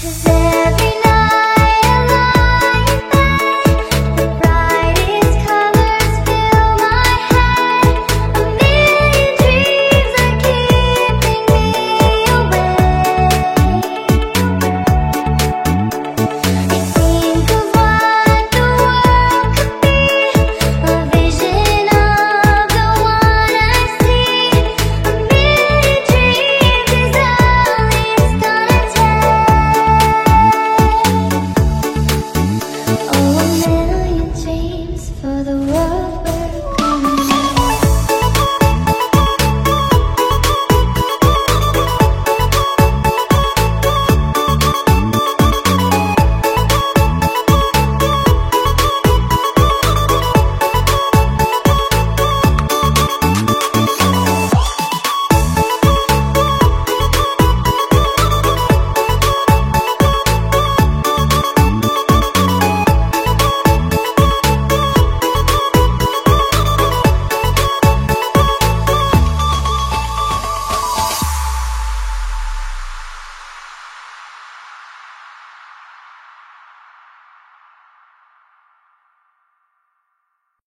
Cause